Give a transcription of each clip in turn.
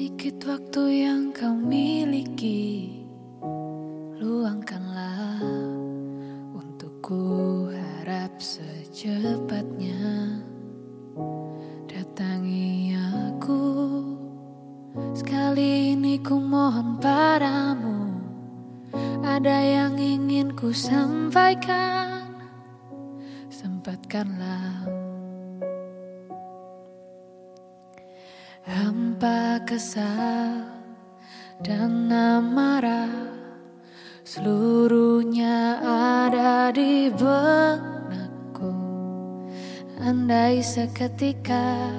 Sedikit waktu yang kau miliki Luangkanlah Untukku harap secepatnya. Datangi aku Sekali ini ku mohon padamu. Ada yang ingin ku sampaikan Sempatkanlah Hampa kesal dan amarah? Seluruhnya ada di benakku. Andai seketika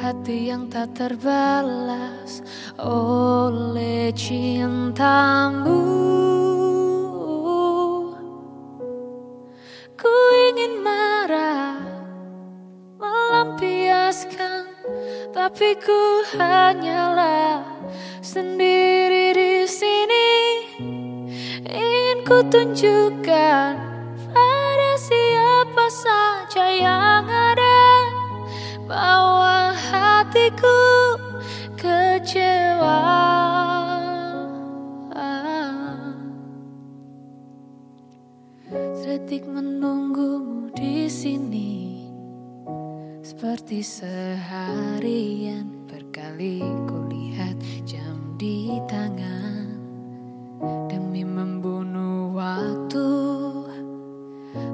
hati yang tak terbalas oleh cintamu. Ku ingin marah melampiaskan tapi ku hanyalah sendiri di sini. Ingin ku tunjukkan pada siapa saja yang ada bahwa hatiku kecewa. Sedetik menunggumu di sini. Seperti seharian berkali kulihat jam di tangan. Demi membunuh waktu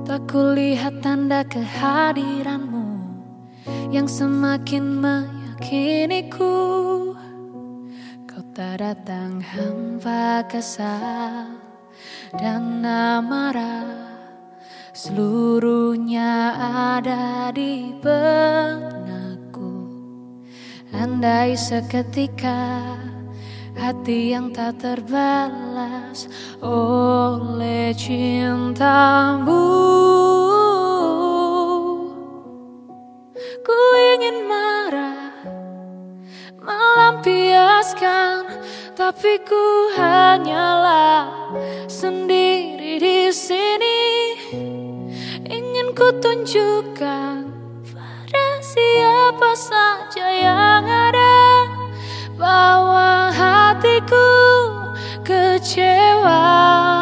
Tak kulihat tanda kehadiranmu Yang semakin meyakiniku. Kau tak datang hampa kesal dan amarah Seluruhnya ada di benakku. Andai seketika hati yang tak terbalas oleh cintamu. Ku ingin marah melampiaskan Tapi ku hanyalah sendiri di sini ku tunjukkan pada siapa saja yang ada bahwa hatiku kecewa.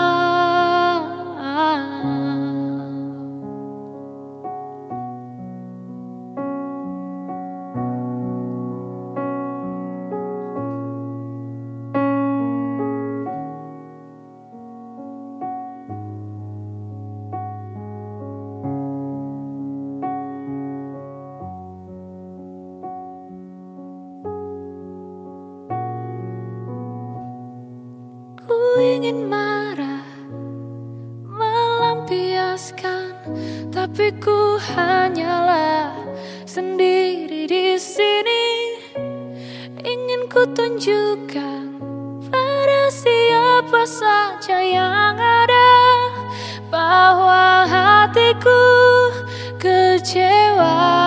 ingin marah Melampiaskan Tapi ku hanyalah Sendiri di sini. Ingin ku tunjukkan Pada siapa saja yang ada Bahwa hatiku kecewa.